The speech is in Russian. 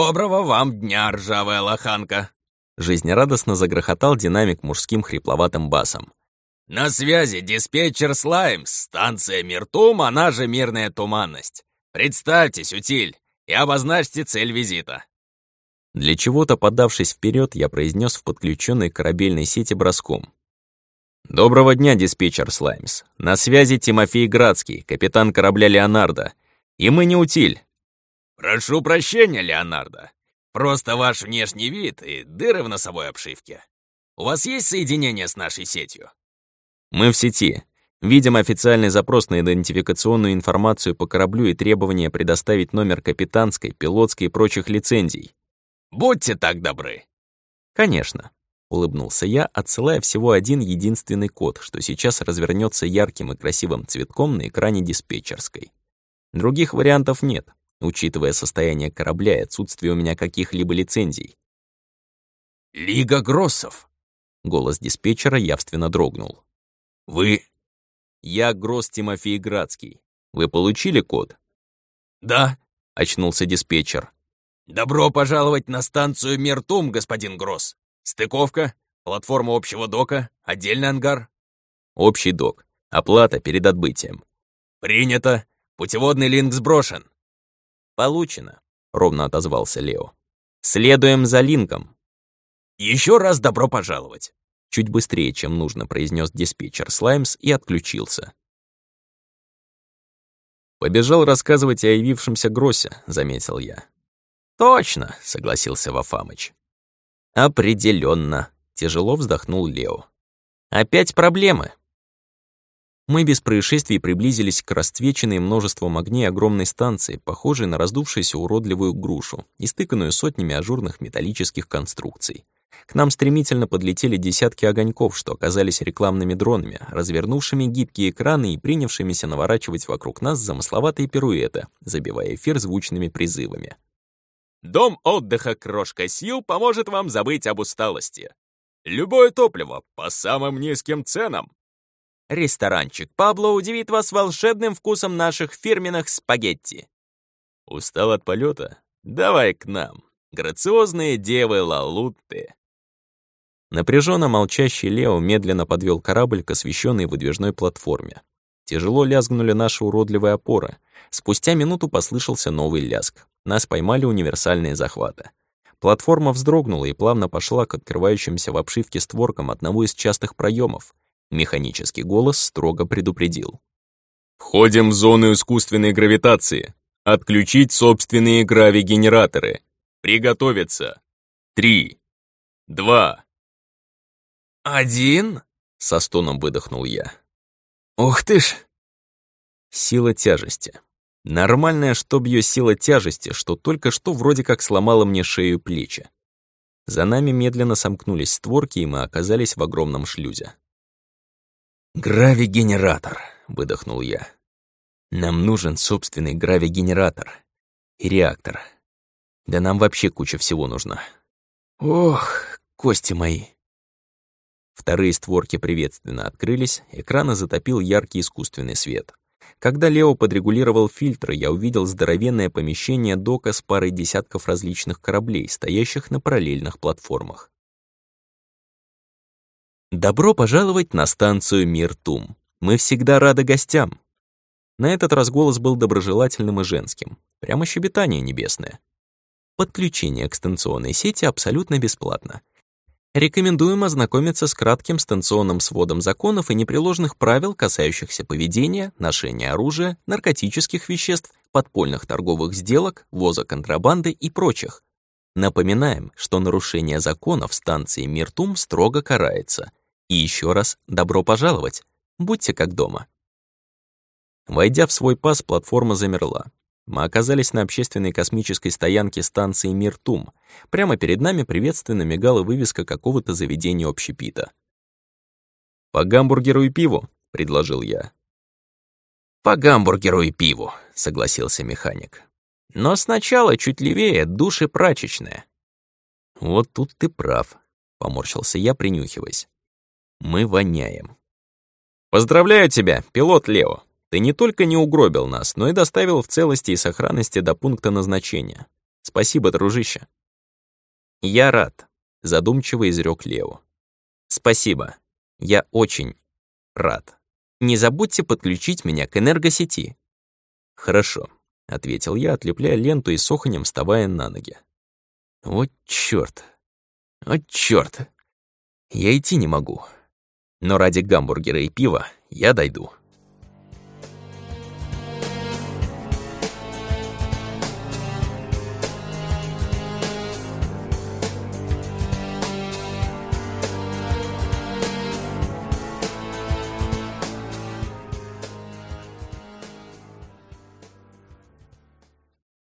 «Доброго вам дня, ржавая лоханка!» Жизнерадостно загрохотал динамик мужским хрипловатым басом. «На связи диспетчер Слаймс, станция Миртум, она же Мирная Туманность. Представьтесь, утиль, и обозначьте цель визита». Для чего-то, подавшись вперед, я произнес в подключенной корабельной сети броском. «Доброго дня, диспетчер Слаймс. На связи Тимофей Градский, капитан корабля «Леонардо». И мы не утиль. «Прошу прощения, Леонардо. Просто ваш внешний вид и дыры в носовой обшивке. У вас есть соединение с нашей сетью?» «Мы в сети. Видим официальный запрос на идентификационную информацию по кораблю и требование предоставить номер капитанской, пилотской и прочих лицензий». «Будьте так добры». «Конечно», — улыбнулся я, отсылая всего один единственный код, что сейчас развернется ярким и красивым цветком на экране диспетчерской. Других вариантов нет учитывая состояние корабля и отсутствие у меня каких-либо лицензий. «Лига Гроссов!» Голос диспетчера явственно дрогнул. «Вы...» «Я Гросс Тимофей Градский. Вы получили код?» «Да», — очнулся диспетчер. «Добро пожаловать на станцию Мертум, господин Гросс. Стыковка, платформа общего дока, отдельный ангар». «Общий док. Оплата перед отбытием». «Принято. Путеводный линк сброшен. «Получено», — ровно отозвался Лео. «Следуем за линком». «Еще раз добро пожаловать», — чуть быстрее, чем нужно, произнес диспетчер Слаймс и отключился. «Побежал рассказывать о явившемся Гроссе», — заметил я. «Точно», — согласился Вафамыч. «Определенно», — тяжело вздохнул Лео. «Опять проблемы?» Мы без происшествий приблизились к расцвеченной множеством огней огромной станции, похожей на раздувшуюся уродливую грушу, истыканную сотнями ажурных металлических конструкций. К нам стремительно подлетели десятки огоньков, что оказались рекламными дронами, развернувшими гибкие экраны и принявшимися наворачивать вокруг нас замысловатые пируэты, забивая эфир звучными призывами. «Дом отдыха «Крошка Сил» поможет вам забыть об усталости. Любое топливо по самым низким ценам. Ресторанчик Пабло удивит вас волшебным вкусом наших фирменных спагетти. Устал от полета? Давай к нам. Грациозные девы Лалутты. Напряженно молчащий Лео медленно подвел корабль к освещенной выдвижной платформе. Тяжело лязгнули наши уродливые опоры. Спустя минуту послышался новый лязг. Нас поймали универсальные захваты. Платформа вздрогнула и плавно пошла к открывающимся в обшивке створкам одного из частых проемов. Механический голос строго предупредил. «Входим в зону искусственной гравитации. Отключить собственные гравигенераторы. Приготовиться. Три. Два. «Один?» — со стоном выдохнул я. «Ух ты ж!» Сила тяжести. Нормальная, чтоб ее сила тяжести, что только что вроде как сломала мне шею и плечи. За нами медленно сомкнулись створки, и мы оказались в огромном шлюзе. «Гравигенератор», — выдохнул я. «Нам нужен собственный гравигенератор и реактор. Да нам вообще куча всего нужна. Ох, кости мои». Вторые створки приветственно открылись, экраны затопил яркий искусственный свет. Когда Лео подрегулировал фильтры, я увидел здоровенное помещение дока с парой десятков различных кораблей, стоящих на параллельных платформах. Добро пожаловать на станцию Миртум. Мы всегда рады гостям. На этот раз голос был доброжелательным и женским. Прямо щебетание небесное. Подключение к станционной сети абсолютно бесплатно. Рекомендуем ознакомиться с кратким станционным сводом законов и непреложных правил, касающихся поведения, ношения оружия, наркотических веществ, подпольных торговых сделок, ввоза контрабанды и прочих. Напоминаем, что нарушение законов станции Миртум строго карается. И еще раз добро пожаловать. Будьте как дома. Войдя в свой пас, платформа замерла. Мы оказались на общественной космической стоянке станции Миртум. Прямо перед нами приветственно мигала вывеска какого-то заведения общепита. «По гамбургеру и пиву», — предложил я. «По гамбургеру и пиву», — согласился механик. «Но сначала чуть левее души прачечная». «Вот тут ты прав», — поморщился я, принюхиваясь. Мы воняем. Поздравляю тебя, пилот Лео. Ты не только не угробил нас, но и доставил в целости и сохранности до пункта назначения. Спасибо, дружище. Я рад, задумчиво изрек Лео. Спасибо. Я очень рад. Не забудьте подключить меня к энергосети. Хорошо, ответил я, отлепляя ленту и соханем вставая на ноги. Вот чёрт. Вот чёрт. Я идти не могу. Но ради гамбургера и пива я дойду.